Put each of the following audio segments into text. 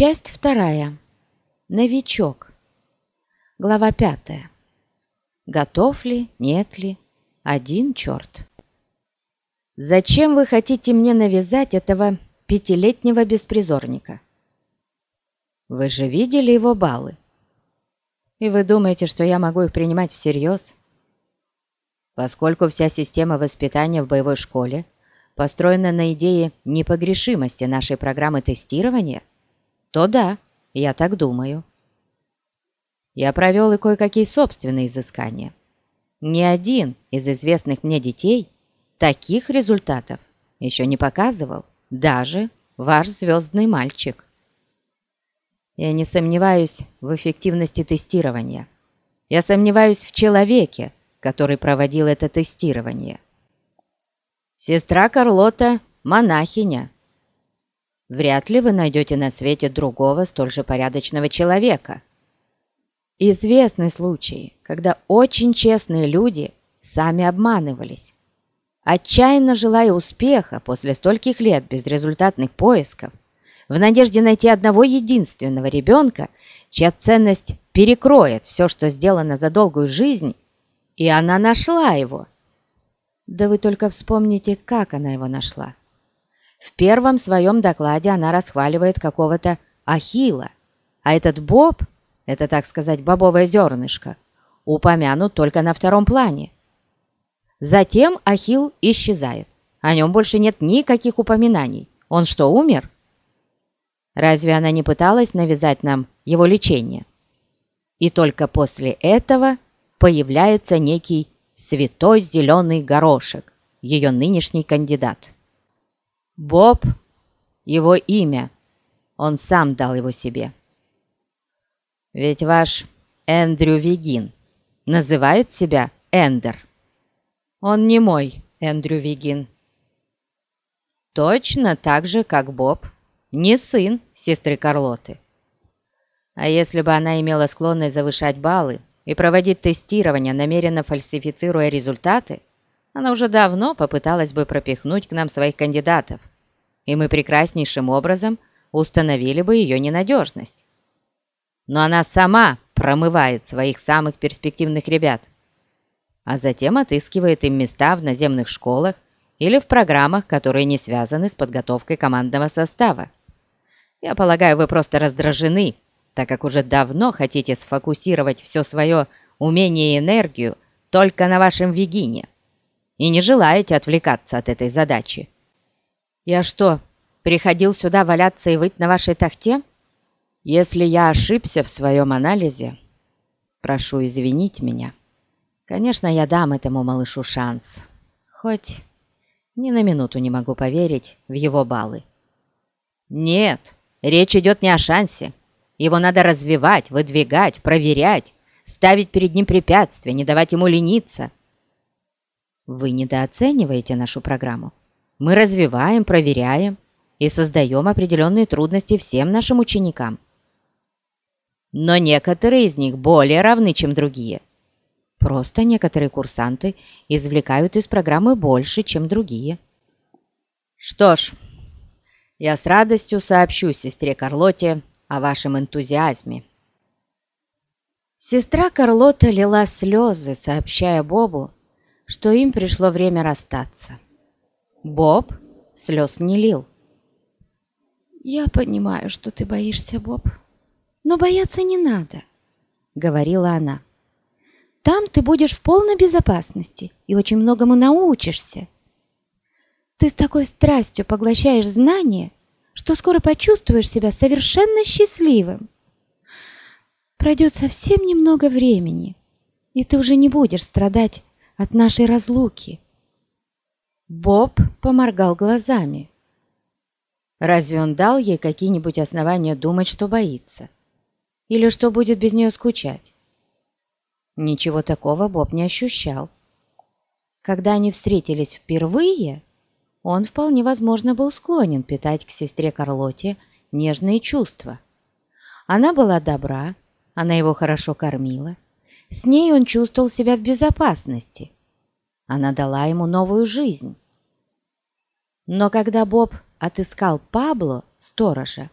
Часть вторая. Новичок. Глава пятая. Готов ли, нет ли, один черт. Зачем вы хотите мне навязать этого пятилетнего беспризорника? Вы же видели его баллы. И вы думаете, что я могу их принимать всерьез? Поскольку вся система воспитания в боевой школе построена на идее непогрешимости нашей программы тестирования, то да, я так думаю. Я провел и кое-какие собственные изыскания. Ни один из известных мне детей таких результатов еще не показывал, даже ваш звездный мальчик. Я не сомневаюсь в эффективности тестирования. Я сомневаюсь в человеке, который проводил это тестирование. Сестра Карлота – монахиня. Вряд ли вы найдете на свете другого столь же порядочного человека. Известны случаи, когда очень честные люди сами обманывались. Отчаянно желая успеха после стольких лет безрезультатных поисков, в надежде найти одного единственного ребенка, чья ценность перекроет все, что сделано за долгую жизнь, и она нашла его. Да вы только вспомните, как она его нашла. В первом своем докладе она расхваливает какого-то Ахила, а этот Боб, это, так сказать, бобовое зернышко, упомянут только на втором плане. Затем Ахил исчезает. О нем больше нет никаких упоминаний. Он что, умер? Разве она не пыталась навязать нам его лечение? И только после этого появляется некий святой зеленый горошек, ее нынешний кандидат. Боб – его имя, он сам дал его себе. Ведь ваш Эндрю Вигин называет себя Эндер. Он не мой Эндрю Вигин. Точно так же, как Боб, не сын сестры Карлоты. А если бы она имела склонность завышать баллы, и проводить тестирование, намеренно фальсифицируя результаты, она уже давно попыталась бы пропихнуть к нам своих кандидатов, и мы прекраснейшим образом установили бы ее ненадежность. Но она сама промывает своих самых перспективных ребят, а затем отыскивает им места в наземных школах или в программах, которые не связаны с подготовкой командного состава. Я полагаю, вы просто раздражены так как уже давно хотите сфокусировать все свое умение и энергию только на вашем Вегине и не желаете отвлекаться от этой задачи. Я что, приходил сюда валяться и выть на вашей тахте? Если я ошибся в своем анализе, прошу извинить меня. Конечно, я дам этому малышу шанс, хоть ни на минуту не могу поверить в его баллы. Нет, речь идет не о шансе, его надо развивать, выдвигать, проверять, ставить перед ним препятствия, не давать ему лениться. Вы недооцениваете нашу программу. Мы развиваем, проверяем и создаем определенные трудности всем нашим ученикам. Но некоторые из них более равны, чем другие. Просто некоторые курсанты извлекают из программы больше, чем другие. Что ж, я с радостью сообщу сестре Карлоте о вашем энтузиазме». Сестра Карлота лила слезы, сообщая Бобу, что им пришло время расстаться. Боб слез не лил. «Я понимаю, что ты боишься, Боб, но бояться не надо», — говорила она. «Там ты будешь в полной безопасности и очень многому научишься. Ты с такой страстью поглощаешь знания, что скоро почувствуешь себя совершенно счастливым. Пройдет совсем немного времени, и ты уже не будешь страдать от нашей разлуки. Боб поморгал глазами. Разве он дал ей какие-нибудь основания думать, что боится? Или что будет без нее скучать? Ничего такого Боб не ощущал. Когда они встретились впервые, он вполне возможно был склонен питать к сестре Карлоте нежные чувства. Она была добра, она его хорошо кормила. С ней он чувствовал себя в безопасности. Она дала ему новую жизнь. Но когда Боб отыскал Пабло, сторожа,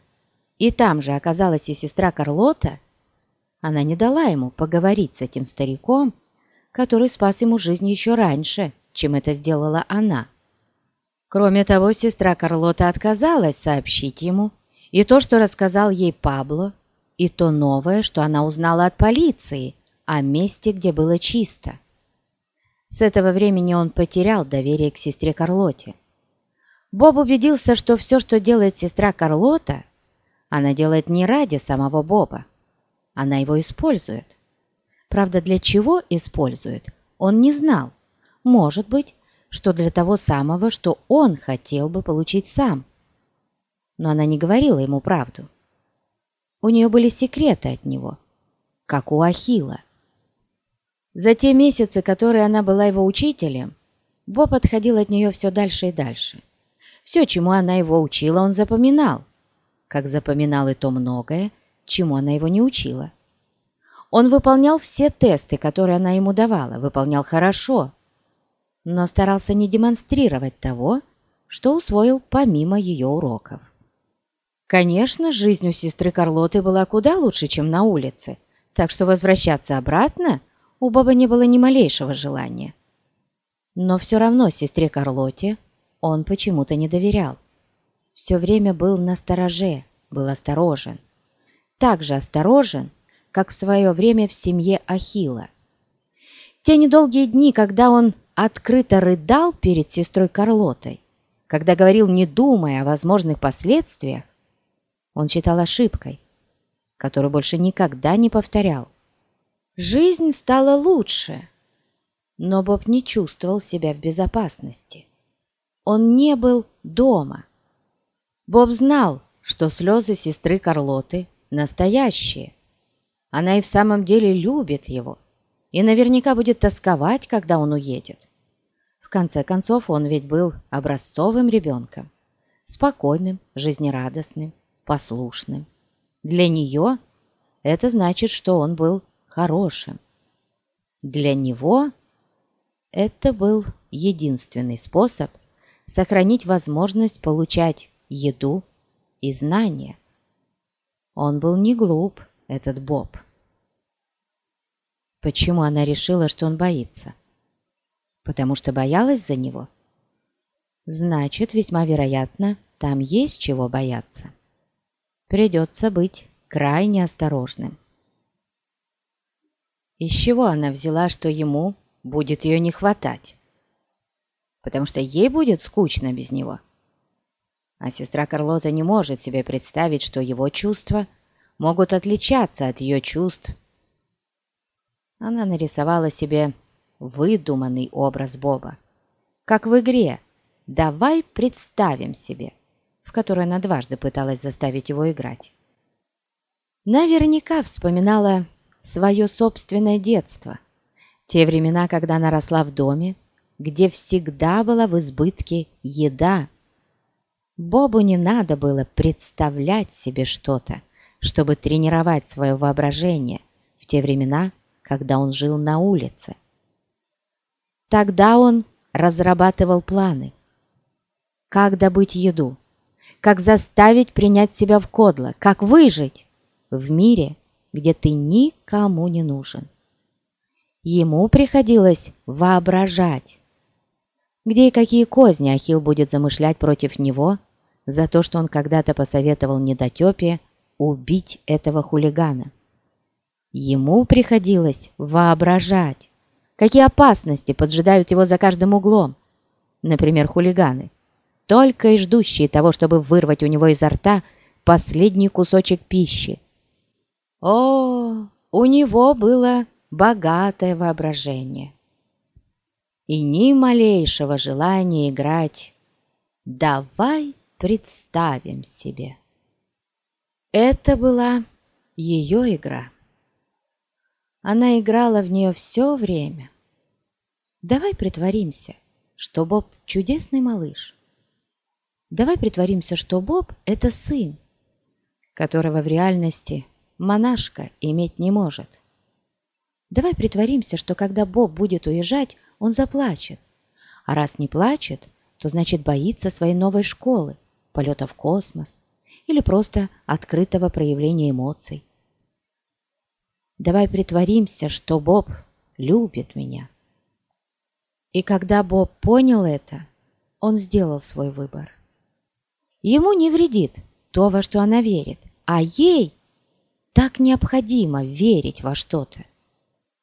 и там же оказалась и сестра Карлота, она не дала ему поговорить с этим стариком, который спас ему жизнь еще раньше, чем это сделала она. Кроме того, сестра Карлота отказалась сообщить ему и то, что рассказал ей Пабло, и то новое, что она узнала от полиции о месте, где было чисто. С этого времени он потерял доверие к сестре Карлоте. Боб убедился, что все, что делает сестра Карлота, она делает не ради самого Боба. Она его использует. Правда, для чего использует, он не знал. Может быть, что для того самого, что он хотел бы получить сам. Но она не говорила ему правду. У нее были секреты от него, как у Ахила. За те месяцы, которые она была его учителем, Боб отходил от нее все дальше и дальше. Все, чему она его учила, он запоминал, как запоминал и то многое, чему она его не учила. Он выполнял все тесты, которые она ему давала, выполнял хорошо, но старался не демонстрировать того, что усвоил помимо ее уроков. Конечно, жизнь у сестры Карлоты была куда лучше, чем на улице, так что возвращаться обратно у Боба не было ни малейшего желания. Но все равно сестре Карлоте он почему-то не доверял. Все время был на стороже, был осторожен. Так же осторожен, как в свое время в семье Ахила. Те недолгие дни, когда он открыто рыдал перед сестрой Карлотой, когда говорил, не думая о возможных последствиях, он считал ошибкой, которую больше никогда не повторял. Жизнь стала лучше, но Боб не чувствовал себя в безопасности. Он не был дома. Боб знал, что слезы сестры Карлоты настоящие. Она и в самом деле любит его, и наверняка будет тосковать, когда он уедет. В конце концов, он ведь был образцовым ребенком, спокойным, жизнерадостным, послушным. Для нее это значит, что он был хорошим. Для него это был единственный способ сохранить возможность получать еду и знания. Он был не глуп, этот Боб. Почему она решила, что он боится? Потому что боялась за него? Значит, весьма вероятно, там есть чего бояться. Придется быть крайне осторожным. Из чего она взяла, что ему будет ее не хватать? Потому что ей будет скучно без него. А сестра Карлота не может себе представить, что его чувства могут отличаться от ее чувств. Она нарисовала себе выдуманный образ Боба. Как в игре «Давай представим себе», в которой она дважды пыталась заставить его играть. Наверняка вспоминала свое собственное детство, те времена, когда она росла в доме, где всегда была в избытке еда. Бобу не надо было представлять себе что-то, чтобы тренировать свое воображение в те времена, когда он жил на улице. Тогда он разрабатывал планы. Как добыть еду? Как заставить принять себя в кодло? Как выжить в мире, где ты никому не нужен. Ему приходилось воображать, где и какие козни Ахилл будет замышлять против него за то, что он когда-то посоветовал недотепе убить этого хулигана. Ему приходилось воображать, какие опасности поджидают его за каждым углом, например, хулиганы, только и ждущие того, чтобы вырвать у него изо рта последний кусочек пищи, о, у него было богатое воображение и ни малейшего желания играть. Давай представим себе. Это была ее игра. Она играла в нее все время. Давай притворимся, что Боб чудесный малыш. Давай притворимся, что Боб – это сын, которого в реальности монашка иметь не может. Давай притворимся, что когда Боб будет уезжать, он заплачет. А раз не плачет, то значит боится своей новой школы, полета в космос, или просто открытого проявления эмоций. Давай притворимся, что Боб любит меня. И когда Боб понял это, он сделал свой выбор. Ему не вредит то, во что она верит, а ей так необходимо верить во что-то.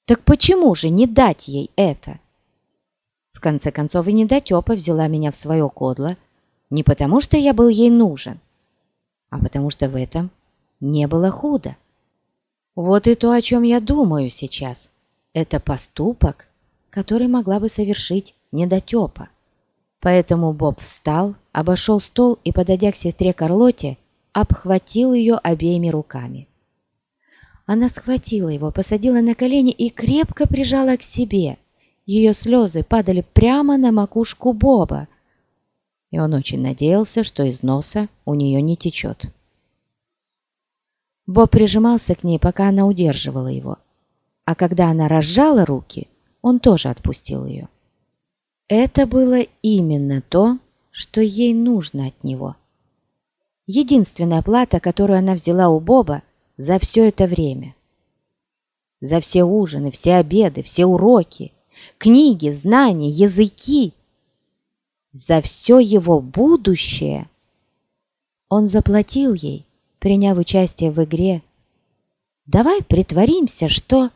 Так почему же не дать ей это? В конце концов, и недотепа взяла меня в свое кодло не потому, что я был ей нужен, а потому что в этом не было худо. Вот и то, о чем я думаю сейчас. Это поступок, который могла бы совершить недотепа. Поэтому Боб встал, обошел стол и, подойдя к сестре Карлоте, обхватил ее обеими руками. Она схватила его, посадила на колени и крепко прижала к себе. Ее слезы падали прямо на макушку Боба, и он очень надеялся, что из носа у нее не течет. Боб прижимался к ней, пока она удерживала его, а когда она разжала руки, он тоже отпустил ее. Это было именно то, что ей нужно от него. Единственная плата, которую она взяла у Боба за все это время. За все ужины, все обеды, все уроки, книги, знания, языки. За все его будущее. Он заплатил ей, приняв участие в игре. Давай притворимся, что...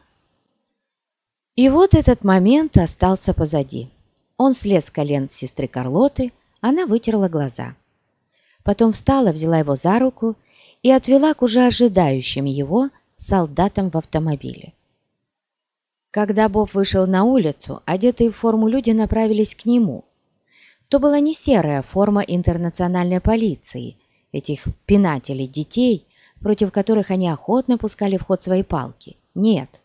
И вот этот момент остался позади. Он слез с колен сестры Карлоты, она вытерла глаза. Потом встала, взяла его за руку и отвела к уже ожидающим его солдатам в автомобиле. Когда Боб вышел на улицу, одетые в форму люди направились к нему. То была не серая форма интернациональной полиции, этих пинателей детей, против которых они охотно пускали в ход свои палки. Нет,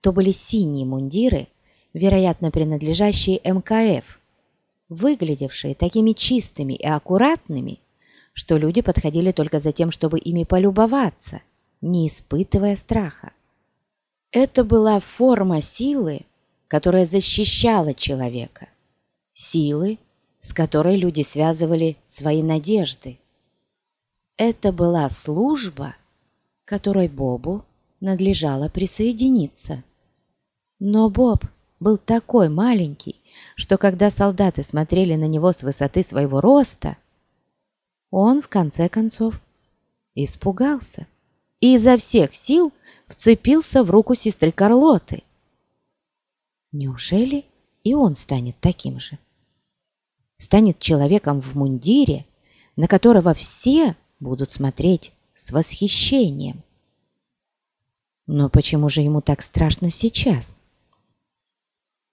то были синие мундиры вероятно принадлежащие МКФ, выглядевшие такими чистыми и аккуратными, что люди подходили только за тем, чтобы ими полюбоваться, не испытывая страха. Это была форма силы, которая защищала человека, силы, с которой люди связывали свои надежды. Это была служба, которой Бобу надлежало присоединиться. Но Боб был такой маленький, что когда солдаты смотрели на него с высоты своего роста, он, в конце концов, испугался и изо всех сил вцепился в руку сестры Карлоты. Неужели и он станет таким же? Станет человеком в мундире, на которого все будут смотреть с восхищением. Но почему же ему так страшно сейчас?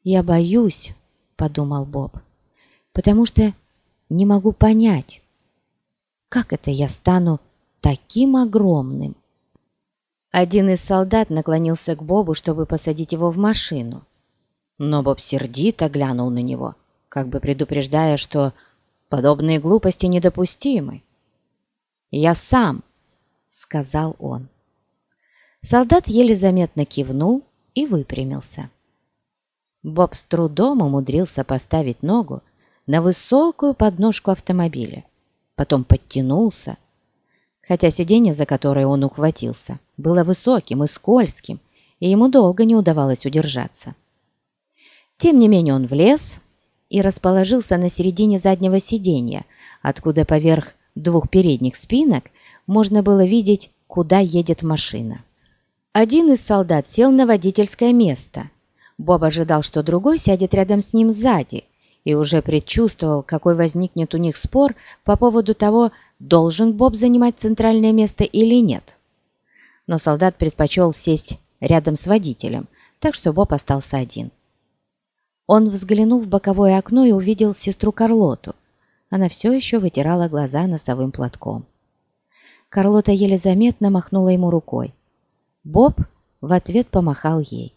«Я боюсь», — подумал Боб, «потому что не могу понять, как это я стану таким огромным». Один из солдат наклонился к Бобу, чтобы посадить его в машину. Но Боб сердито глянул на него, как бы предупреждая, что подобные глупости недопустимы. «Я сам», — сказал он. Солдат еле заметно кивнул и выпрямился. Боб с трудом умудрился поставить ногу на высокую подножку автомобиля, потом подтянулся, хотя сиденье, за которое он ухватился, было высоким и скользким, и ему долго не удавалось удержаться. Тем не менее он влез и расположился на середине заднего сиденья, откуда поверх двух передних спинок можно было видеть, куда едет машина. Один из солдат сел на водительское место, Боб ожидал, что другой сядет рядом с ним сзади, и уже предчувствовал, какой возникнет у них спор по поводу того, должен Боб занимать центральное место или нет. Но солдат предпочел сесть рядом с водителем, так что Боб остался один. Он взглянул в боковое окно и увидел сестру Карлоту. Она все еще вытирала глаза носовым платком. Карлота еле заметно махнула ему рукой. Боб в ответ помахал ей.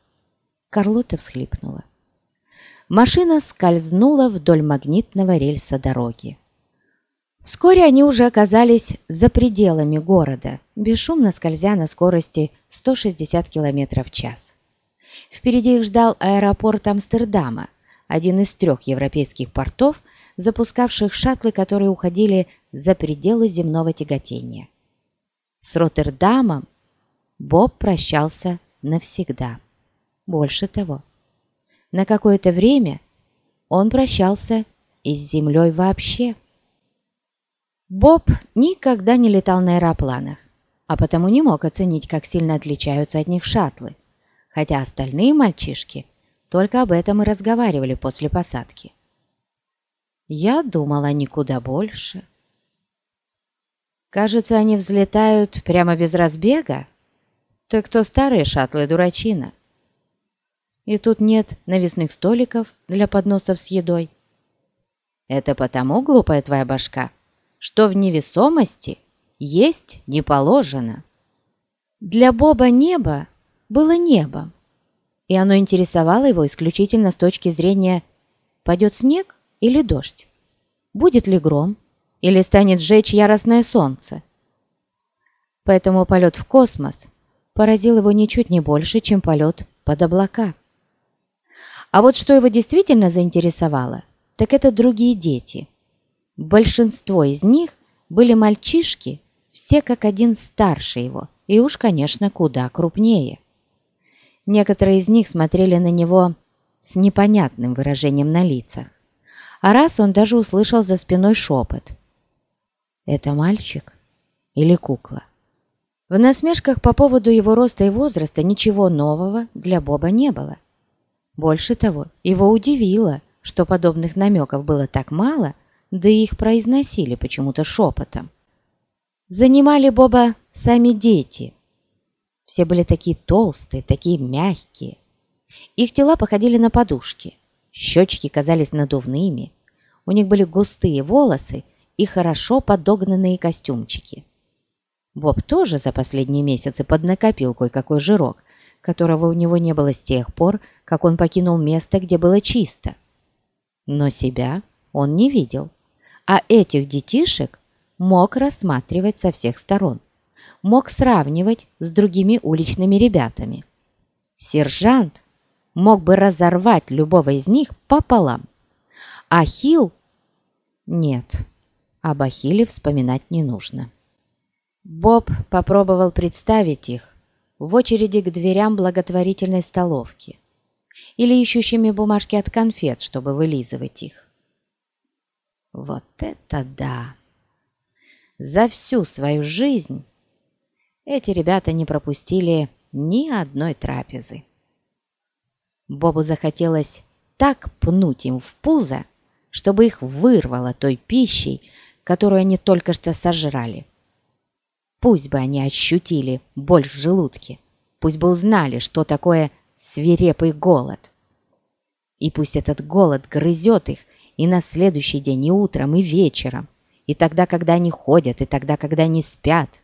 Карлота всхлипнула. Машина скользнула вдоль магнитного рельса дороги. Вскоре они уже оказались за пределами города, бесшумно скользя на скорости 160 км в час. Впереди их ждал аэропорт Амстердама, один из трех европейских портов, запускавших шаттлы, которые уходили за пределы земного тяготения. С Роттердамом Боб прощался навсегда. Больше того, на какое-то время он прощался и с землей вообще. Боб никогда не летал на аэропланах, а потому не мог оценить, как сильно отличаются от них шаттлы, хотя остальные мальчишки только об этом и разговаривали после посадки. Я думала никуда больше. Кажется, они взлетают прямо без разбега. Так то старые шаттлы дурачина. И тут нет навесных столиков для подносов с едой. Это потому, глупая твоя башка, что в невесомости есть не положено. Для Боба небо было небом, и оно интересовало его исключительно с точки зрения «пойдет снег или дождь? Будет ли гром или станет сжечь яростное солнце?» Поэтому полет в космос поразил его ничуть не больше, чем полет под облака. А вот что его действительно заинтересовало, так это другие дети. Большинство из них были мальчишки, все как один старше его, и уж, конечно, куда крупнее. Некоторые из них смотрели на него с непонятным выражением на лицах. А раз он даже услышал за спиной шепот. «Это мальчик или кукла?» В насмешках по поводу его роста и возраста ничего нового для Боба не было. Больше того, его удивило, что подобных намеков было так мало, да и их произносили почему-то шепотом. Занимали Боба сами дети – все были такие толстые, такие мягкие. Их тела походили на подушки. Щечки казались надувными. У них были густые волосы и хорошо подогнанные костюмчики. Боб тоже за последние месяцы поднакопил кое-какой жирок, которого у него не было с тех пор, как он покинул место, где было чисто. Но себя он не видел, а этих детишек мог рассматривать со всех сторон мог сравнивать с другими уличными ребятами. Сержант мог бы разорвать любого из них пополам. Ахилл? Нет, об Ахилле вспоминать не нужно. Боб попробовал представить их в очереди к дверям благотворительной столовки или ищущими бумажки от конфет, чтобы вылизывать их. Вот это да! За всю свою жизнь эти ребята не пропустили ни одной трапезы. Бобу захотелось так пнуть им в пузо, чтобы их вырвало той пищей, которую они только что сожрали. Пусть бы они ощутили боль в желудке, пусть бы узнали, что такое свирепый голод. И пусть этот голод грызет их и на следующий день, и утром, и вечером, и тогда, когда они ходят, и тогда, когда они спят.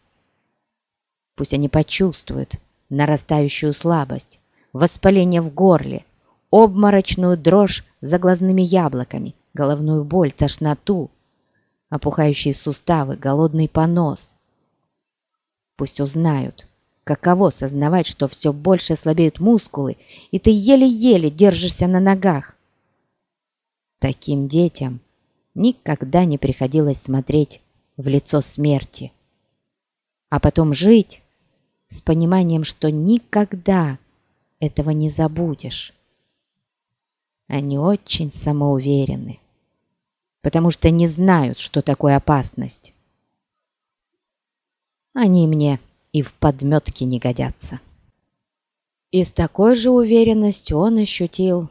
Пусть они почувствуют нарастающую слабость, воспаление в горле, обморочную дрожь за глазными яблоками, головную боль, тошноту, опухающие суставы, голодный понос. Пусть узнают, каково сознавать, что все больше слабеют мускулы, и ты еле-еле держишься на ногах. Таким детям никогда не приходилось смотреть в лицо смерти. А потом жить с пониманием, что никогда этого не забудешь. Они очень самоуверены, потому что не знают, что такое опасность. Они мне и в подметке не годятся. И с такой же уверенностью он ощутил,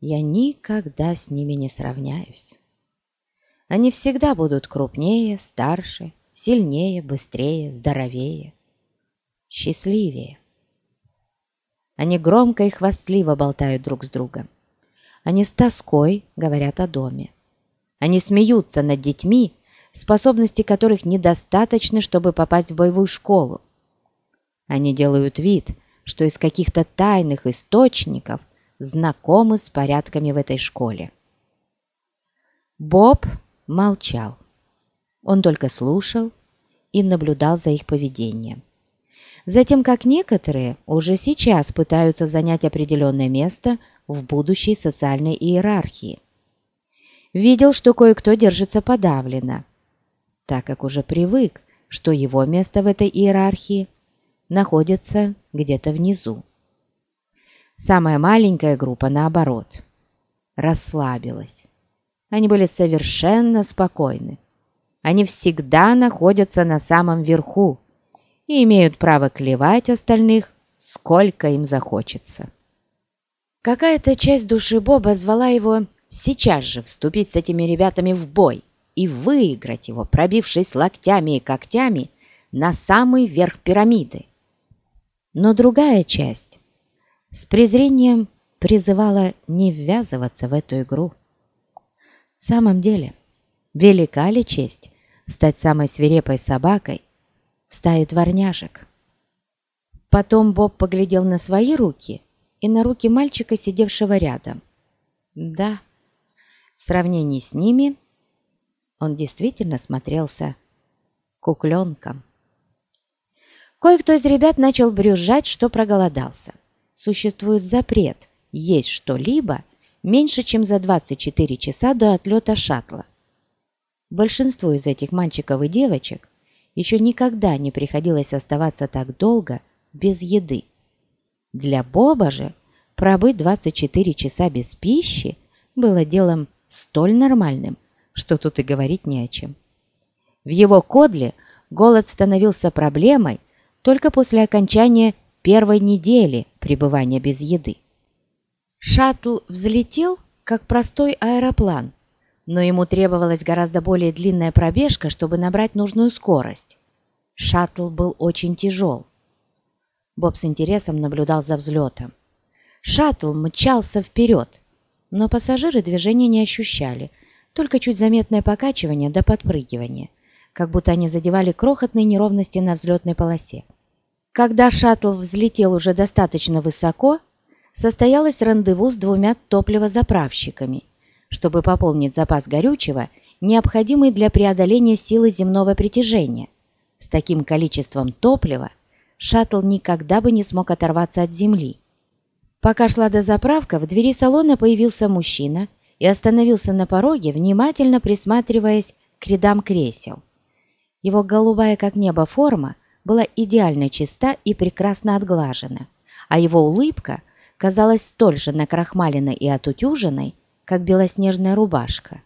я никогда с ними не сравняюсь. Они всегда будут крупнее, старше, сильнее, быстрее, здоровее счастливее. Они громко и хвастливо болтают друг с другом. Они с тоской говорят о доме. Они смеются над детьми, способности которых недостаточно, чтобы попасть в боевую школу. Они делают вид, что из каких-то тайных источников знакомы с порядками в этой школе. Боб молчал. Он только слушал и наблюдал за их поведением затем как некоторые уже сейчас пытаются занять определенное место в будущей социальной иерархии. видел, что кое-кто держится подавленно, так как уже привык, что его место в этой иерархии находится где-то внизу. Самая маленькая группа, наоборот, расслабилась. Они были совершенно спокойны. Они всегда находятся на самом верху и имеют право клевать остальных, сколько им захочется. Какая-то часть души Боба звала его сейчас же вступить с этими ребятами в бой и выиграть его, пробившись локтями и когтями на самый верх пирамиды. Но другая часть с презрением призывала не ввязываться в эту игру. В самом деле, велика ли честь стать самой свирепой собакой в стае дворняжек? Потом Боб поглядел на свои руки и на руки мальчика, сидевшего рядом. Да, в сравнении с ними он действительно смотрелся кукленком. Кое-кто из ребят начал брюзжать, что проголодался. Существует запрет есть что-либо меньше, чем за 24 часа до отлета шаттла. Большинству из этих мальчиков и девочек еще никогда не приходилось оставаться так долго без еды. Для Боба же пробыть 24 часа без пищи было делом столь нормальным, что тут и говорить не о чем. В его кодле голод становился проблемой только после окончания первой недели пребывания без еды. Шаттл взлетел, как простой аэроплан, но ему требовалась гораздо более длинная пробежка, чтобы набрать нужную скорость. Шаттл был очень тяжел. Боб с интересом наблюдал за взлетом. Шаттл мчался вперед, но пассажиры движения не ощущали, только чуть заметное покачивание до подпрыгивания, как будто они задевали крохотные неровности на взлетной полосе. Когда шаттл взлетел уже достаточно высоко, состоялось рандеву с двумя топливозаправщиками, чтобы пополнить запас горючего, необходимый для преодоления силы земного притяжения. С таким количеством топлива шаттл никогда бы не смог оторваться от земли. Пока шла дозаправка, в двери салона появился мужчина и остановился на пороге, внимательно присматриваясь к рядам кресел. Его голубая как небо форма была идеально чиста и прекрасно отглажена, а его улыбка казалась столь же накрахмаленной и отутюженной, как белоснежная рубашка.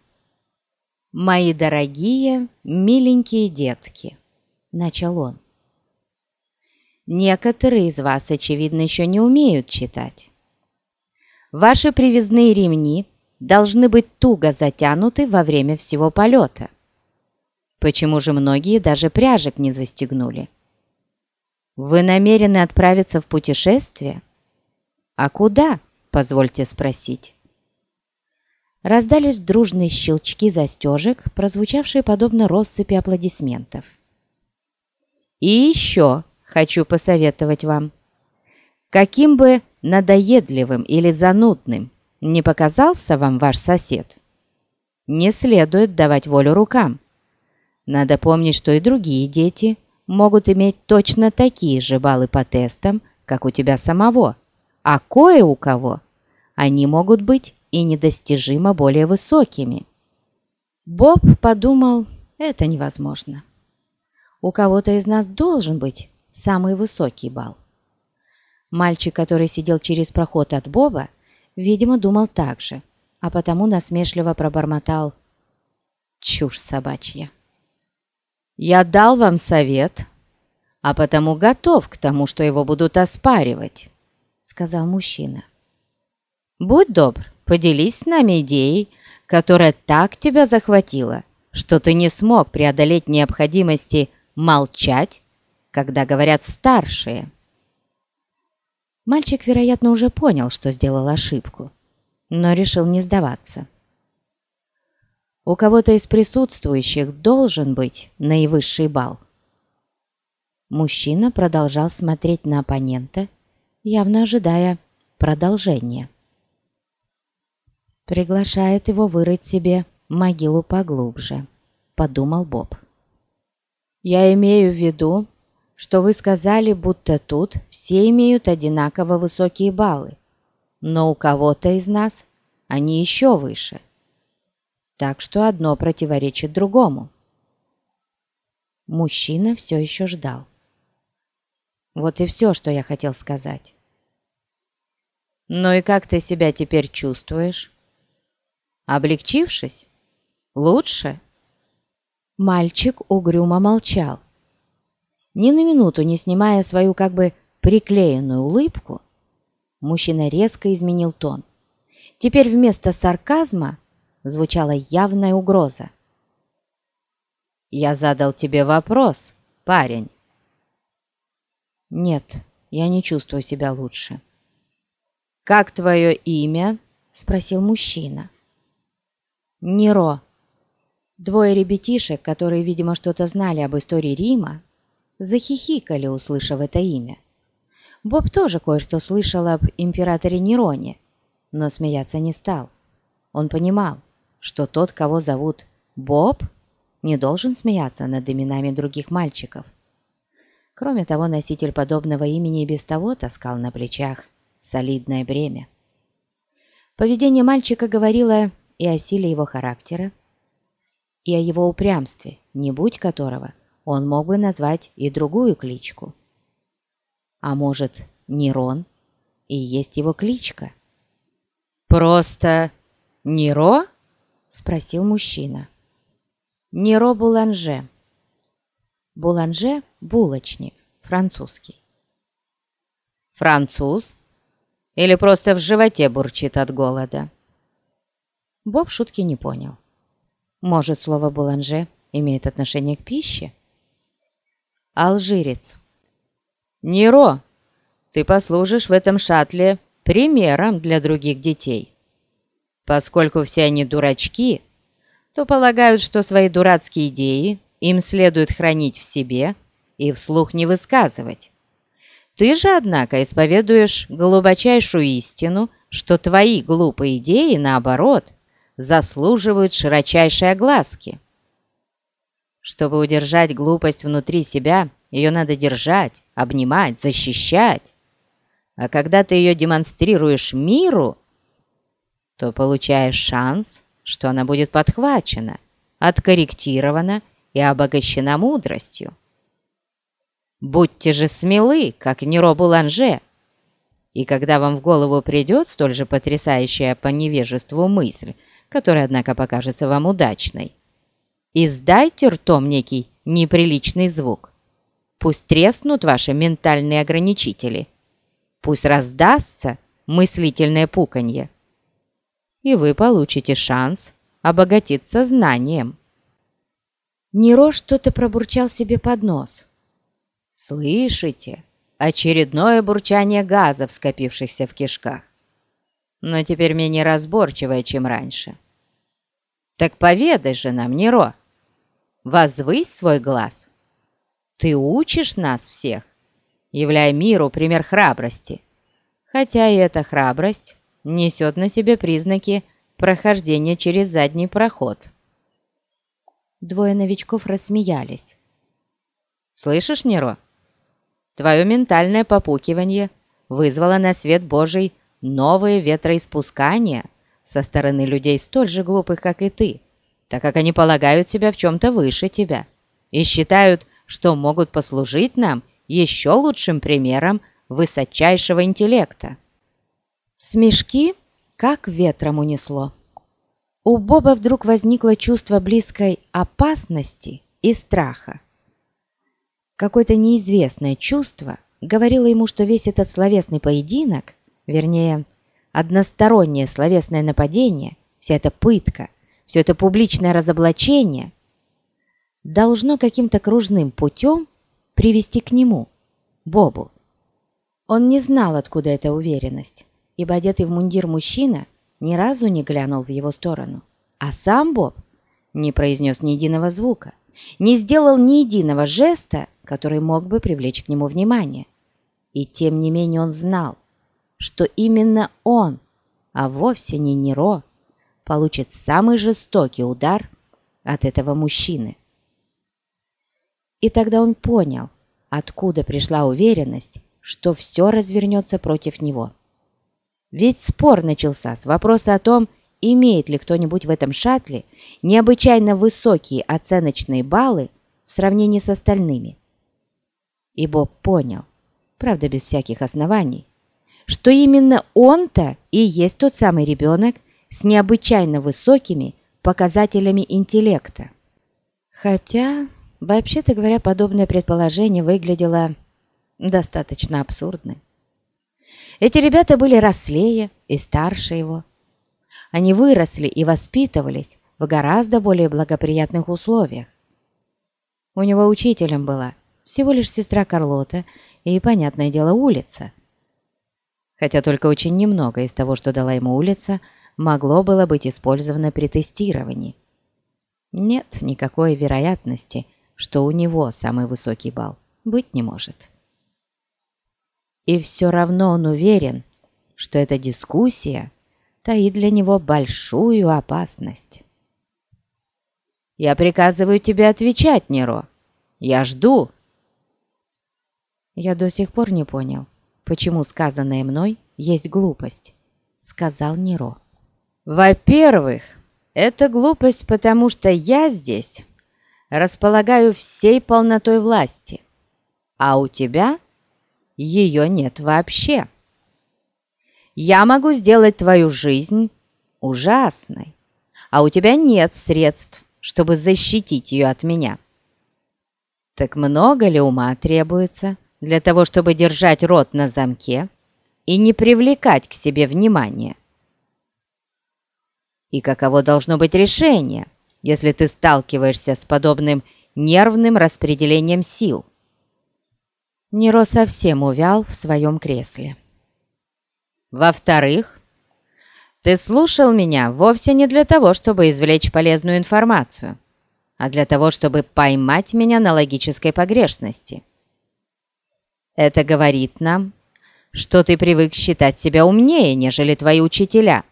«Мои дорогие, миленькие детки!» — начал он. Некоторые из вас, очевидно, еще не умеют читать. Ваши привязные ремни должны быть туго затянуты во время всего полета. Почему же многие даже пряжек не застегнули? Вы намерены отправиться в путешествие? А куда, позвольте спросить? Раздались дружные щелчки застежек, прозвучавшие подобно россыпи аплодисментов. И еще хочу посоветовать вам. Каким бы надоедливым или занудным не показался вам ваш сосед, не следует давать волю рукам. Надо помнить, что и другие дети могут иметь точно такие же баллы по тестам, как у тебя самого, а кое у кого они могут быть и недостижимо более высокими. Боб подумал, это невозможно. У кого-то из нас должен быть самый высокий балл. Мальчик, который сидел через проход от Боба, видимо, думал так же, а потому насмешливо пробормотал «Чушь собачья». «Я дал вам совет, а потому готов к тому, что его будут оспаривать», — сказал мужчина. «Будь добр, поделись с нами идеей, которая так тебя захватила, что ты не смог преодолеть необходимости молчать когда говорят «старшие». Мальчик, вероятно, уже понял, что сделал ошибку, но решил не сдаваться. У кого-то из присутствующих должен быть наивысший бал. Мужчина продолжал смотреть на оппонента, явно ожидая продолжения. «Приглашает его вырыть себе могилу поглубже», — подумал Боб. «Я имею в виду что вы сказали, будто тут все имеют одинаково высокие баллы, но у кого-то из нас они еще выше. так что одно противоречит другому. Мужчина все еще ждал. Вот и все, что я хотел сказать. «Ну и как ты себя теперь чувствуешь? Облегчившись? Лучше?» Мальчик угрюмо молчал. Ни на минуту не снимая свою как бы приклеенную улыбку, мужчина резко изменил тон. Теперь вместо сарказма звучала явная угроза. «Я задал тебе вопрос, парень». «Нет, я не чувствую себя лучше». «Как твое имя?» — спросил мужчина. «Неро». Двое ребятишек, которые, видимо, что-то знали об истории Рима, захихикали, услышав это имя. Боб тоже кое-что слышал об императоре Нероне, но смеяться не стал. Он понимал, что тот, кого зовут Боб, не должен смеяться над именами других мальчиков. Кроме того, носитель подобного имени и без того таскал на плечах солидное бремя. Поведение мальчика говорило и о силе его характера, и о его упрямстве, не будь которого он мог бы назвать и другую кличку. А может, Нерон и есть его кличка? «Просто Неро?» — спросил мужчина. Неро Буланже. Буланже – булочник, французский. Француз? Или просто в животе бурчит от голода? Боб шутки не понял. Может, слово «буланже» имеет отношение к пище? Алжирец. Неро, ты послужишь в этом шатле примером для других детей. Поскольку все они дурачки, то полагают, что свои дурацкие идеи им следует хранить в себе и вслух не высказывать. Ты же, однако, исповедуешь глубочайшую истину, что твои глупые идеи, наоборот, заслуживают широчайшей огласки. Чтобы удержать глупость внутри себя, ее надо держать, обнимать, защищать. А когда ты ее демонстрируешь миру, то получаешь шанс что она будет подхвачена, откорректирована и обогащена мудростью. Будьте же смелы, как Неро Буланже, и когда вам в голову придет столь же потрясающая по невежеству мысль, которая, однако, покажется вам удачной, издайте ртом некий неприличный звук. Пусть треснут ваши ментальные ограничители, пусть раздастся мыслительное пуканье и вы получите шанс обогатиться знанием. Неро что-то пробурчал себе под нос. «Слышите? Очередное бурчание газов, скопившихся в кишках. Но теперь менее разборчивое, чем раньше. Так поведай же нам, Неро, возвысь свой глаз. Ты учишь нас всех, являя миру пример храбрости, хотя и эта храбрость несет на себе признаки прохождения через задний проход. Двое новичков рассмеялись. «Слышишь, Неро? Твое ментальное попукивание вызвало на свет Божий новые ветроиспускания со стороны людей столь же глупых, как и ты, так как они полагают себя в чем-то выше тебя и считают, что могут послужить нам еще лучшим примером высочайшего интеллекта. Смешки как ветром унесло. У Боба вдруг возникло чувство близкой опасности и страха. Какое-то неизвестное чувство говорило ему, что весь этот словесный поединок, вернее, одностороннее словесное нападение, вся эта пытка, все это публичное разоблачение должно каким-то кружным путем привести к нему, Бобу. Он не знал, откуда эта уверенность ибо одетый в мундир мужчина ни разу не глянул в его сторону. А сам Боб не произнес ни единого звука, не сделал ни единого жеста, который мог бы привлечь к нему внимание. И тем не менее он знал, что именно он, а вовсе не Неро, получит самый жестокий удар от этого мужчины. И тогда он понял, откуда пришла уверенность, что все развернется против него. Ведь спор начался с вопроса о том, имеет ли кто-нибудь в этом шаттле необычайно высокие оценочные баллы в сравнении с остальными. И Боб понял, правда без всяких оснований, что именно он-то и есть тот самый ребенок с необычайно высокими показателями интеллекта. Хотя, вообще-то говоря, подобное предположение выглядело достаточно абсурдным. Эти ребята были рослее и старше его. Они выросли и воспитывались в гораздо более благоприятных условиях. У него учителем была всего лишь сестра Карлота и, понятное дело, улица. Хотя только очень немного из того, что дала ему улица, могло было быть использовано при тестировании. Нет никакой вероятности, что у него самый высокий балл быть не может. И все равно он уверен, что эта дискуссия таит для него большую опасность. «Я приказываю тебе отвечать, Неро. Я жду». «Я до сих пор не понял, почему сказанное мной есть глупость», — сказал Неро. «Во-первых, это глупость, потому что я здесь располагаю всей полнотой власти, а у тебя ее нет вообще. Я могу сделать твою жизнь ужасной, а у тебя нет средств, чтобы защитить ее от меня. Так много ли ума требуется для того, чтобы держать рот на замке и не привлекать к себе внимания? И каково должно быть решение, если ты сталкиваешься с подобным нервным распределением сил? Неро совсем увял в своем кресле. Во-вторых, ты слушал меня вовсе не для того, чтобы извлечь полезную информацию, а для того, чтобы поймать меня на логической погрешности. Это говорит нам, что ты привык считать себя умнее, нежели твои учителя,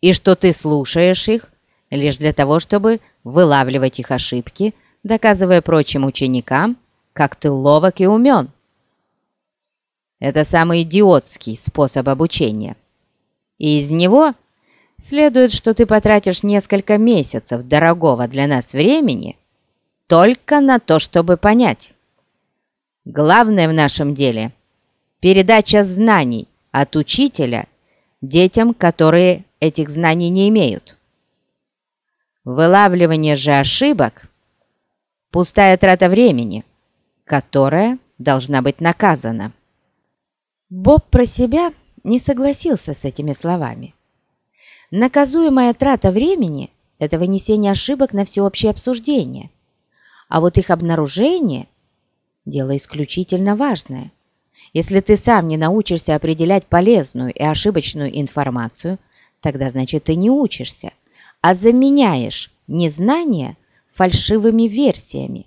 и что ты слушаешь их лишь для того, чтобы вылавливать их ошибки, доказывая прочим ученикам, как ты ловок и умен. Это самый идиотский способ обучения. И из него следует, что ты потратишь несколько месяцев дорогого для нас времени только на то, чтобы понять. Главное в нашем деле – передача знаний от учителя детям, которые этих знаний не имеют. Вылавливание же ошибок – пустая трата времени – которая должна быть наказана. Боб про себя не согласился с этими словами. Наказуемая трата времени – это вынесение ошибок на всеобщее обсуждение, а вот их обнаружение – дело исключительно важное. Если ты сам не научишься определять полезную и ошибочную информацию, тогда значит ты не учишься, а заменяешь незнание фальшивыми версиями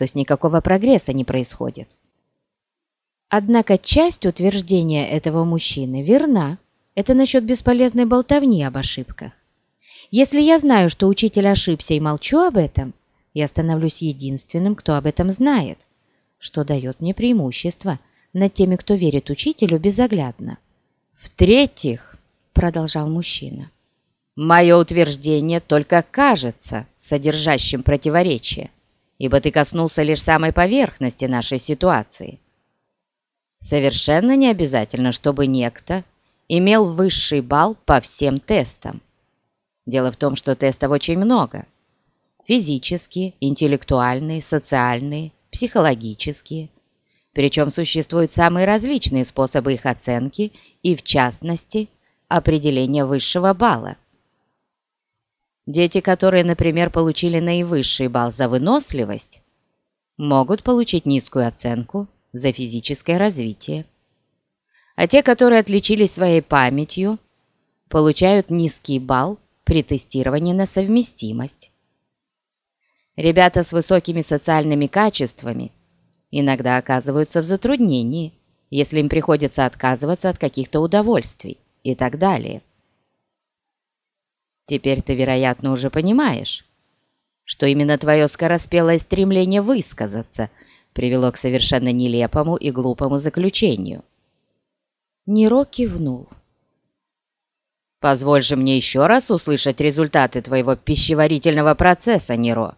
то есть никакого прогресса не происходит. Однако часть утверждения этого мужчины верна. Это насчет бесполезной болтовни об ошибках. Если я знаю, что учитель ошибся и молчу об этом, я становлюсь единственным, кто об этом знает, что дает мне преимущество над теми, кто верит учителю безоглядно. «В-третьих», — продолжал мужчина, — «мое утверждение только кажется содержащим противоречие ибо ты коснулся лишь самой поверхности нашей ситуации. Совершенно не обязательно, чтобы некто имел высший балл по всем тестам. Дело в том, что тестов очень много. Физические, интеллектуальные, социальные, психологические. Причем существуют самые различные способы их оценки и, в частности, определения высшего балла. Дети, которые, например, получили наивысший балл за выносливость, могут получить низкую оценку за физическое развитие. А те, которые отличились своей памятью, получают низкий балл при тестировании на совместимость. Ребята с высокими социальными качествами иногда оказываются в затруднении, если им приходится отказываться от каких-то удовольствий и так далее. Теперь ты, вероятно, уже понимаешь, что именно твое скороспелое стремление высказаться привело к совершенно нелепому и глупому заключению. Неро кивнул. Позволь же мне еще раз услышать результаты твоего пищеварительного процесса, Неро.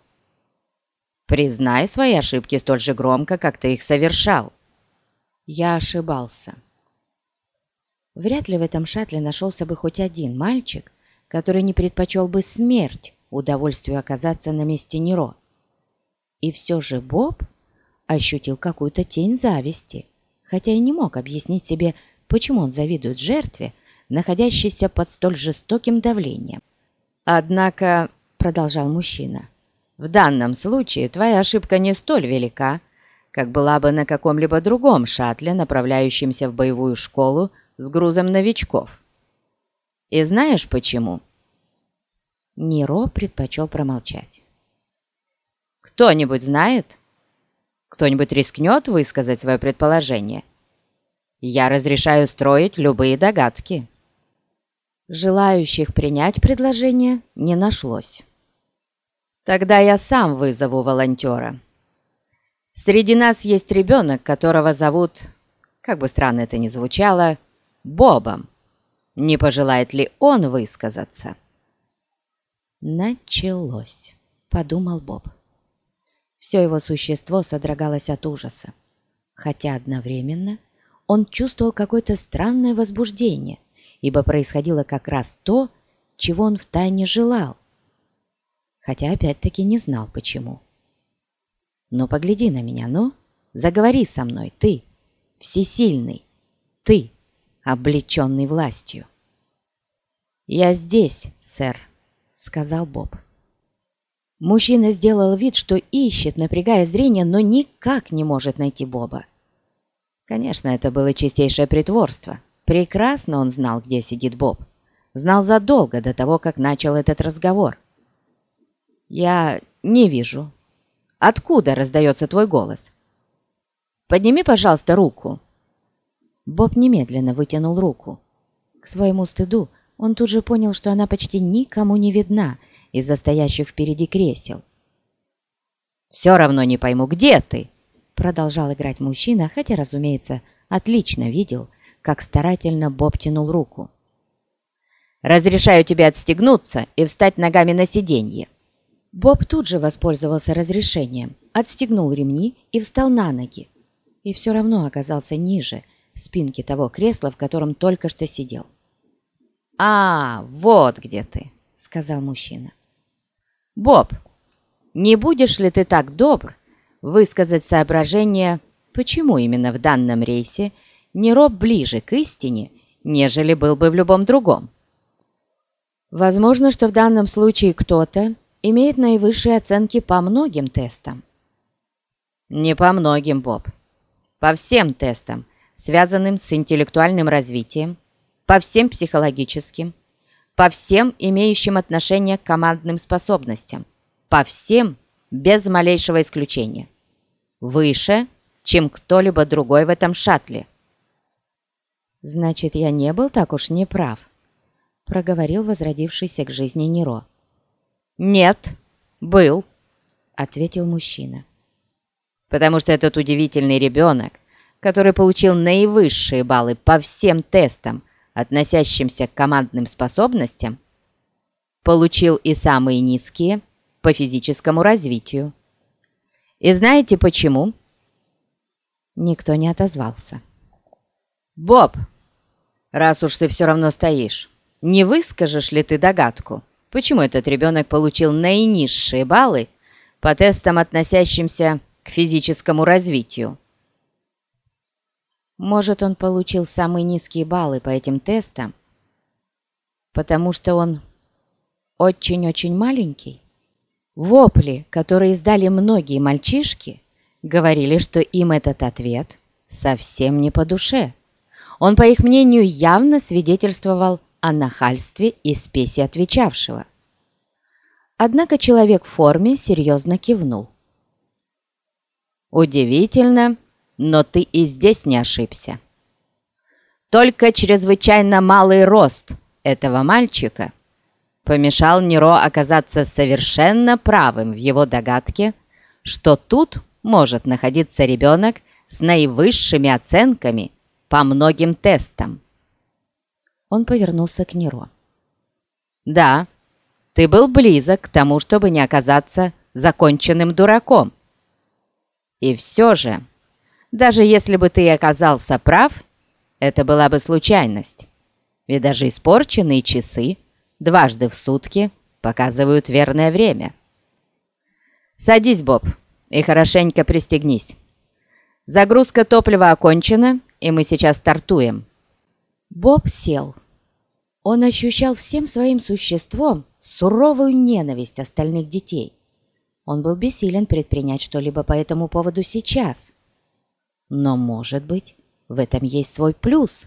Признай свои ошибки столь же громко, как ты их совершал. Я ошибался. Вряд ли в этом шаттле нашелся бы хоть один мальчик, который не предпочел бы смерть удовольствию оказаться на месте Неро. И все же Боб ощутил какую-то тень зависти, хотя и не мог объяснить себе, почему он завидует жертве, находящейся под столь жестоким давлением. «Однако», — продолжал мужчина, — «в данном случае твоя ошибка не столь велика, как была бы на каком-либо другом шаттле, направляющемся в боевую школу с грузом новичков. И знаешь почему?» Неро предпочел промолчать. «Кто-нибудь знает? Кто-нибудь рискнет высказать свое предположение? Я разрешаю строить любые догадки». Желающих принять предложение не нашлось. «Тогда я сам вызову волонтера. Среди нас есть ребенок, которого зовут, как бы странно это ни звучало, Бобом. Не пожелает ли он высказаться?» «Началось», — подумал Боб. Все его существо содрогалось от ужаса, хотя одновременно он чувствовал какое-то странное возбуждение, ибо происходило как раз то, чего он втайне желал, хотя опять-таки не знал почему. «Ну, погляди на меня, ну, заговори со мной, ты, всесильный, ты, облеченный властью». «Я здесь, сэр», сказал Боб. Мужчина сделал вид, что ищет, напрягая зрение, но никак не может найти Боба. Конечно, это было чистейшее притворство. Прекрасно он знал, где сидит Боб. Знал задолго до того, как начал этот разговор. «Я не вижу. Откуда раздается твой голос? Подними, пожалуйста, руку». Боб немедленно вытянул руку. К своему стыду он тут же понял, что она почти никому не видна из-за стоящих впереди кресел. «Все равно не пойму, где ты?» Продолжал играть мужчина, хотя, разумеется, отлично видел, как старательно Боб тянул руку. «Разрешаю тебе отстегнуться и встать ногами на сиденье». Боб тут же воспользовался разрешением, отстегнул ремни и встал на ноги. И все равно оказался ниже спинки того кресла, в котором только что сидел. «А, вот где ты», — сказал мужчина. «Боб, не будешь ли ты так добр высказать соображение, почему именно в данном рейсе Нероб ближе к истине, нежели был бы в любом другом?» Возможно, что в данном случае кто-то имеет наивысшие оценки по многим тестам. Не по многим, Боб. По всем тестам, связанным с интеллектуальным развитием, по всем психологическим, по всем имеющим отношение к командным способностям, по всем без малейшего исключения. Выше, чем кто-либо другой в этом шаттле. «Значит, я не был так уж неправ», — проговорил возродившийся к жизни Неро. «Нет, был», — ответил мужчина. «Потому что этот удивительный ребенок, который получил наивысшие баллы по всем тестам, относящимся к командным способностям, получил и самые низкие по физическому развитию. И знаете почему? Никто не отозвался. «Боб, раз уж ты все равно стоишь, не выскажешь ли ты догадку, почему этот ребенок получил наинизшие баллы по тестам, относящимся к физическому развитию?» Может, он получил самые низкие баллы по этим тестам, потому что он очень-очень маленький? Вопли, которые издали многие мальчишки, говорили, что им этот ответ совсем не по душе. Он, по их мнению, явно свидетельствовал о нахальстве и спеси отвечавшего. Однако человек в форме серьезно кивнул. Удивительно, но ты и здесь не ошибся. Только чрезвычайно малый рост этого мальчика помешал Неро оказаться совершенно правым в его догадке, что тут может находиться ребенок с наивысшими оценками по многим тестам. Он повернулся к Неро. Да, ты был близок к тому, чтобы не оказаться законченным дураком. И все же, даже если бы ты оказался прав, это была бы случайность. Ведь даже испорченные часы дважды в сутки показывают верное время. Садись, Боб, и хорошенько пристегнись. Загрузка топлива окончена, и мы сейчас стартуем. Боб сел. Он ощущал всем своим существом суровую ненависть остальных детей. Он был бессилен предпринять что-либо по этому поводу сейчас. Но, может быть, в этом есть свой плюс.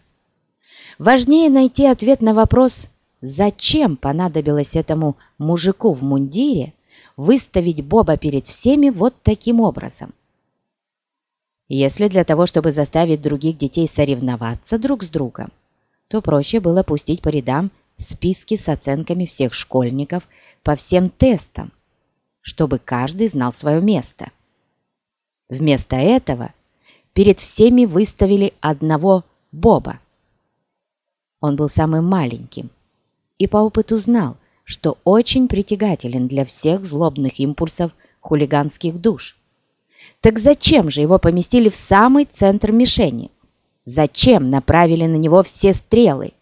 Важнее найти ответ на вопрос, зачем понадобилось этому мужику в мундире выставить Боба перед всеми вот таким образом. Если для того, чтобы заставить других детей соревноваться друг с другом, то проще было пустить по рядам списки с оценками всех школьников по всем тестам, чтобы каждый знал свое место. Вместо этого перед всеми выставили одного Боба. Он был самым маленьким и по опыту знал, что очень притягателен для всех злобных импульсов хулиганских душ. Так зачем же его поместили в самый центр мишени? Зачем направили на него все стрелы,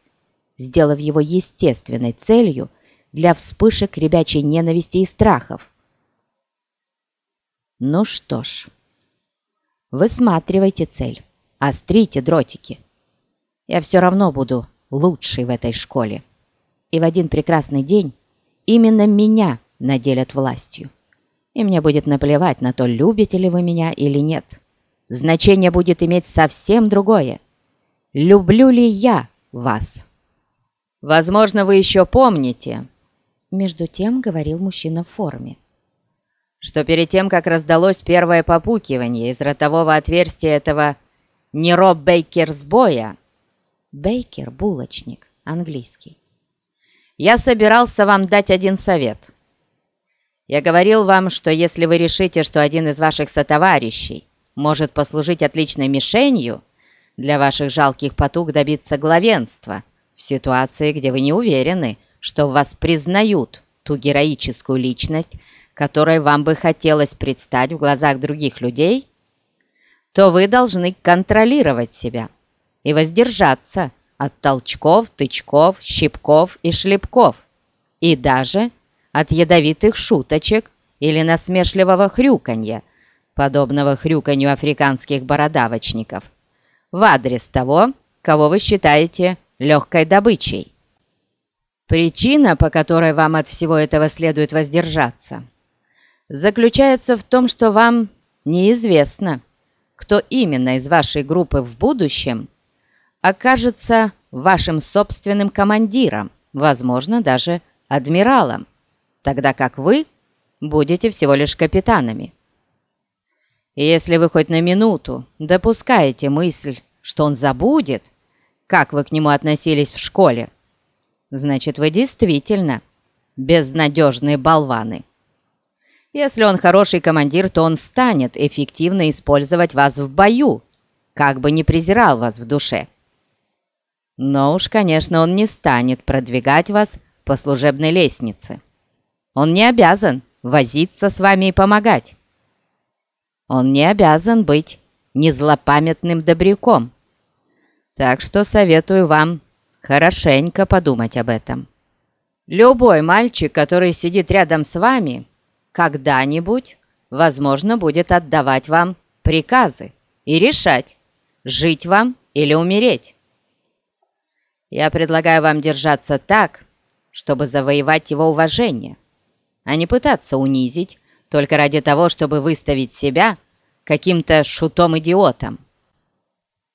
сделав его естественной целью для вспышек ребячей ненависти и страхов? Ну что ж, высматривайте цель, острите дротики. Я все равно буду лучший в этой школе. И в один прекрасный день именно меня наделят властью. И мне будет наплевать на то, любите ли вы меня или нет. Значение будет иметь совсем другое. Люблю ли я вас? Возможно, вы еще помните, между тем говорил мужчина в форме, что перед тем, как раздалось первое попукивание из ротового отверстия этого Неро Бейкерсбоя, Бейкер – булочник, английский, я собирался вам дать один совет. Я говорил вам, что если вы решите, что один из ваших сотоварищей может послужить отличной мишенью для ваших жалких потуг добиться главенства в ситуации, где вы не уверены, что вас признают ту героическую личность, которой вам бы хотелось предстать в глазах других людей, то вы должны контролировать себя и воздержаться от толчков, тычков, щипков и шлепков, и даже от ядовитых шуточек или насмешливого хрюканья, подобного хрюканью африканских бородавочников, в адрес того, кого вы считаете легкой добычей. Причина, по которой вам от всего этого следует воздержаться, заключается в том, что вам неизвестно, кто именно из вашей группы в будущем окажется вашим собственным командиром, возможно, даже адмиралом тогда как вы будете всего лишь капитанами. И если вы хоть на минуту допускаете мысль, что он забудет, как вы к нему относились в школе, значит, вы действительно безнадежные болваны. Если он хороший командир, то он станет эффективно использовать вас в бою, как бы не презирал вас в душе. Но уж, конечно, он не станет продвигать вас по служебной лестнице. Он не обязан возиться с вами и помогать. Он не обязан быть незлопамятным добряком. Так что советую вам хорошенько подумать об этом. Любой мальчик, который сидит рядом с вами, когда-нибудь, возможно, будет отдавать вам приказы и решать, жить вам или умереть. Я предлагаю вам держаться так, чтобы завоевать его уважение а не пытаться унизить только ради того, чтобы выставить себя каким-то шутом-идиотом.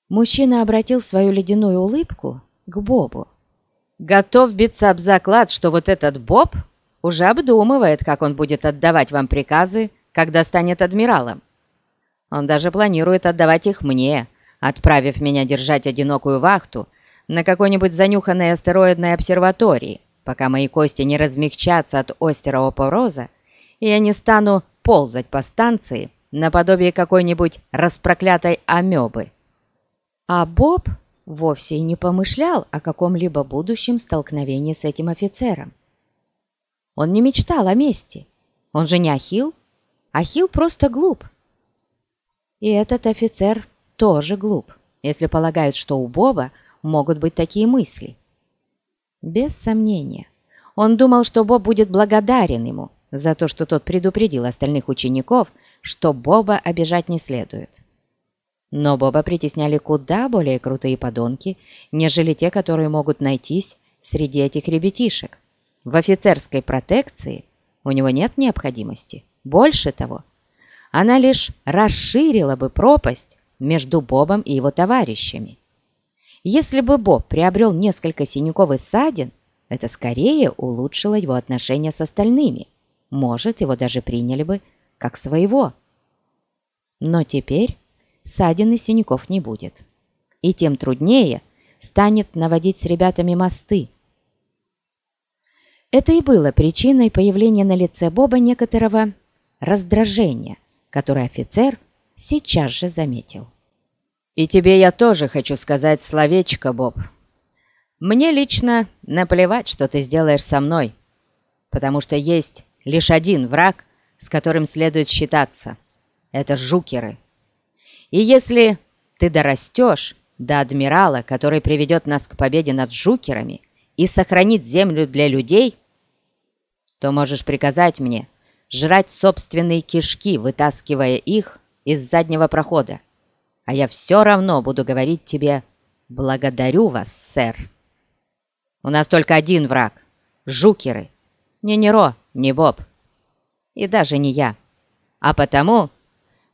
Мужчина обратил свою ледяную улыбку к Бобу. «Готов биться об заклад, что вот этот Боб уже обдумывает, как он будет отдавать вам приказы, когда станет адмиралом. Он даже планирует отдавать их мне, отправив меня держать одинокую вахту на какой-нибудь занюханной астероидной обсерватории, пока мои кости не размягчатся от остероопороза, и я не стану ползать по станции наподобие какой-нибудь распроклятой амебы. А Боб вовсе и не помышлял о каком-либо будущем столкновении с этим офицером. Он не мечтал о мести. Он же не Ахил. Ахил просто глуп. И этот офицер тоже глуп, если полагают, что у Боба могут быть такие мысли. Без сомнения. Он думал, что Боб будет благодарен ему за то, что тот предупредил остальных учеников, что Боба обижать не следует. Но Боба притесняли куда более крутые подонки, нежели те, которые могут найтись среди этих ребятишек. В офицерской протекции у него нет необходимости. Больше того, она лишь расширила бы пропасть между Бобом и его товарищами. Если бы Боб приобрел несколько синяков и ссадин, это скорее улучшило его отношения с остальными. Может, его даже приняли бы как своего. Но теперь ссадин и синяков не будет. И тем труднее станет наводить с ребятами мосты. Это и было причиной появления на лице Боба некоторого раздражения, которое офицер сейчас же заметил. «И тебе я тоже хочу сказать словечко, Боб. Мне лично наплевать, что ты сделаешь со мной, потому что есть лишь один враг, с которым следует считаться. Это жукеры. И если ты дорастешь до адмирала, который приведет нас к победе над жукерами и сохранит землю для людей, то можешь приказать мне жрать собственные кишки, вытаскивая их из заднего прохода. А я все равно буду говорить тебе «Благодарю вас, сэр». У нас только один враг — жукеры. Не Неро, не Боб. И даже не я. А потому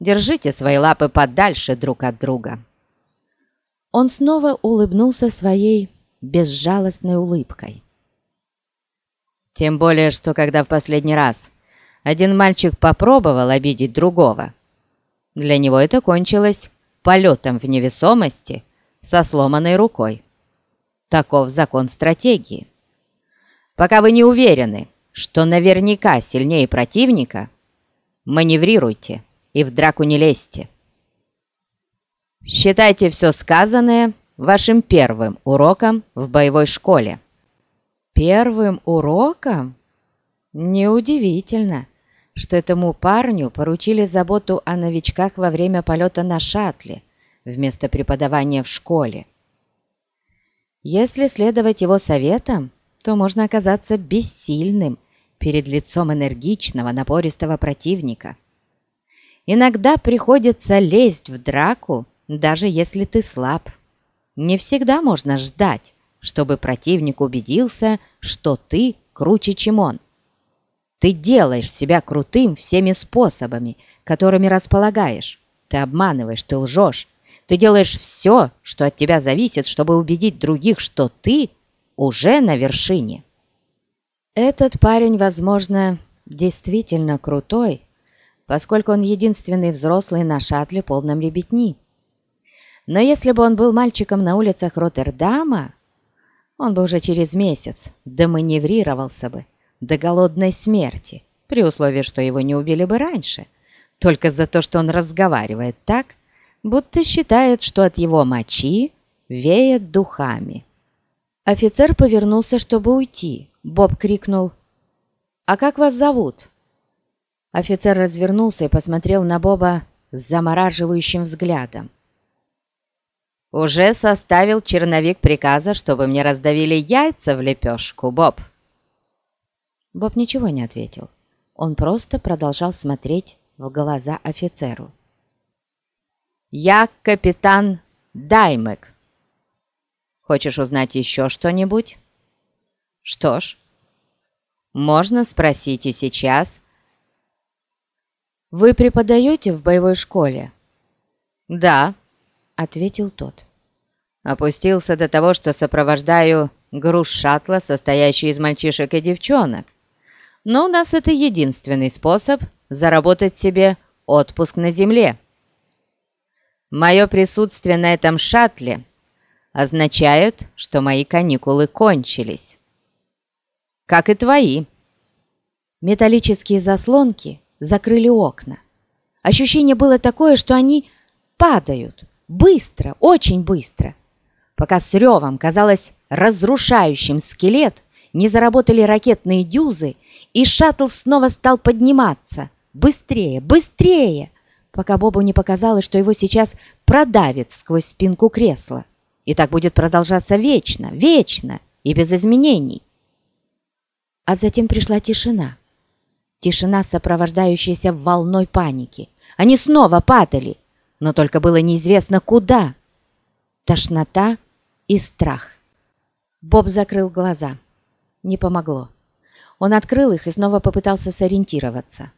Держите свои лапы подальше друг от друга». Он снова улыбнулся своей безжалостной улыбкой. Тем более, что когда в последний раз один мальчик попробовал обидеть другого, для него это кончилось полетом в невесомости со сломанной рукой. Таков закон стратегии. Пока вы не уверены, что наверняка сильнее противника, маневрируйте и в драку не лезьте. Считайте все сказанное вашим первым уроком в боевой школе. Первым уроком? Неудивительно, что этому парню поручили заботу о новичках во время полета на шаттле вместо преподавания в школе. Если следовать его советам, то можно оказаться бессильным перед лицом энергичного, напористого противника – Иногда приходится лезть в драку, даже если ты слаб. Не всегда можно ждать, чтобы противник убедился, что ты круче, чем он. Ты делаешь себя крутым всеми способами, которыми располагаешь. Ты обманываешь, ты лжешь. Ты делаешь все, что от тебя зависит, чтобы убедить других, что ты уже на вершине. Этот парень, возможно, действительно крутой, поскольку он единственный взрослый на шаттле полном ребятни. Но если бы он был мальчиком на улицах Роттердама, он бы уже через месяц доманеврировался бы до голодной смерти, при условии, что его не убили бы раньше, только за то, что он разговаривает так, будто считает, что от его мочи веет духами. Офицер повернулся, чтобы уйти. Боб крикнул «А как вас зовут?» Офицер развернулся и посмотрел на Боба с замораживающим взглядом. «Уже составил черновик приказа, чтобы мне раздавили яйца в лепешку, Боб!» Боб ничего не ответил. Он просто продолжал смотреть в глаза офицеру. «Я капитан Даймек. Хочешь узнать еще что-нибудь?» «Что ж, можно спросить и сейчас, «Вы преподаете в боевой школе?» «Да», — ответил тот. «Опустился до того, что сопровождаю груз шаттла, состоящий из мальчишек и девчонок. Но у нас это единственный способ заработать себе отпуск на земле. Мое присутствие на этом шаттле означает, что мои каникулы кончились. Как и твои». Металлические заслонки закрыли окна. Ощущение было такое, что они падают. Быстро, очень быстро. Пока с ревом, казалось, разрушающим скелет, не заработали ракетные дюзы, и шаттл снова стал подниматься. Быстрее, быстрее! Пока Бобу не показалось, что его сейчас продавит сквозь спинку кресла. И так будет продолжаться вечно, вечно и без изменений. А затем пришла тишина. Тишина, сопровождающаяся волной паники. Они снова падали, но только было неизвестно куда. Тошнота и страх. Боб закрыл глаза. Не помогло. Он открыл их и снова попытался сориентироваться.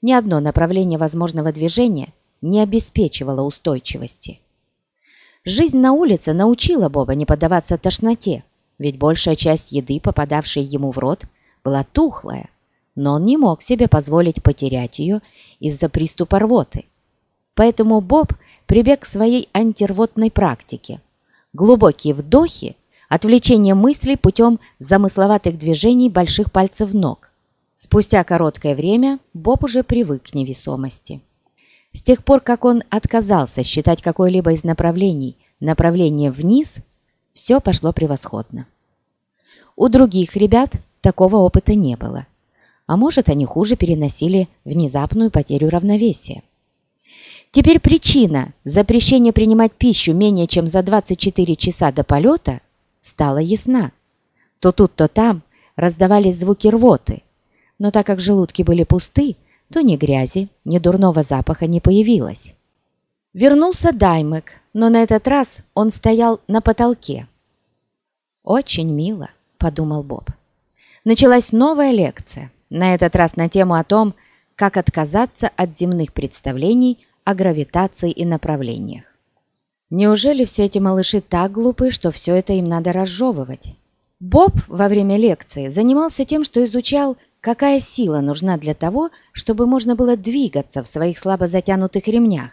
Ни одно направление возможного движения не обеспечивало устойчивости. Жизнь на улице научила Боба не поддаваться тошноте, ведь большая часть еды, попадавшей ему в рот, была тухлая, но он не мог себе позволить потерять ее из-за приступа рвоты. Поэтому Боб прибег к своей антирвотной практике. Глубокие вдохи, отвлечение мыслей путем замысловатых движений больших пальцев ног. Спустя короткое время Боб уже привык к невесомости. С тех пор, как он отказался считать какое-либо из направлений направление вниз, все пошло превосходно. У других ребят такого опыта не было, а может, они хуже переносили внезапную потерю равновесия. Теперь причина запрещения принимать пищу менее чем за 24 часа до полета стала ясна. То тут, то там раздавались звуки рвоты, но так как желудки были пусты, то ни грязи, ни дурного запаха не появилось. Вернулся Даймек, но на этот раз он стоял на потолке. «Очень мило», — подумал Боб. Началась новая лекция, на этот раз на тему о том, как отказаться от земных представлений о гравитации и направлениях. Неужели все эти малыши так глупы, что все это им надо разжевывать? Боб во время лекции занимался тем, что изучал, какая сила нужна для того, чтобы можно было двигаться в своих слабо затянутых ремнях.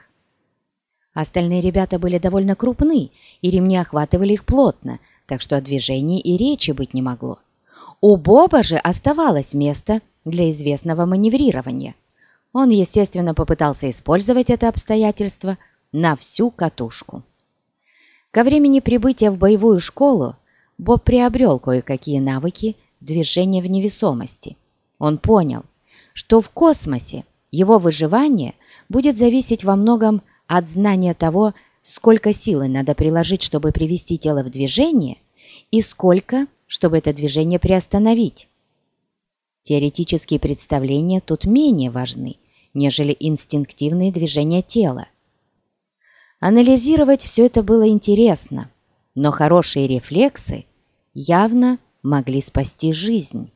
Остальные ребята были довольно крупны, и ремни охватывали их плотно, так что о движении и речи быть не могло. У Боба же оставалось место для известного маневрирования – он, естественно, попытался использовать это обстоятельство на всю катушку. Ко времени прибытия в боевую школу Боб приобрел кое-какие навыки движения в невесомости. Он понял, что в космосе его выживание будет зависеть во многом от знания того, сколько силы надо приложить, чтобы привести тело в движение, и сколько, чтобы это движение приостановить. Теоретические представления тут менее важны, нежели инстинктивные движения тела. Анализировать все это было интересно, но хорошие рефлексы явно могли спасти жизнь.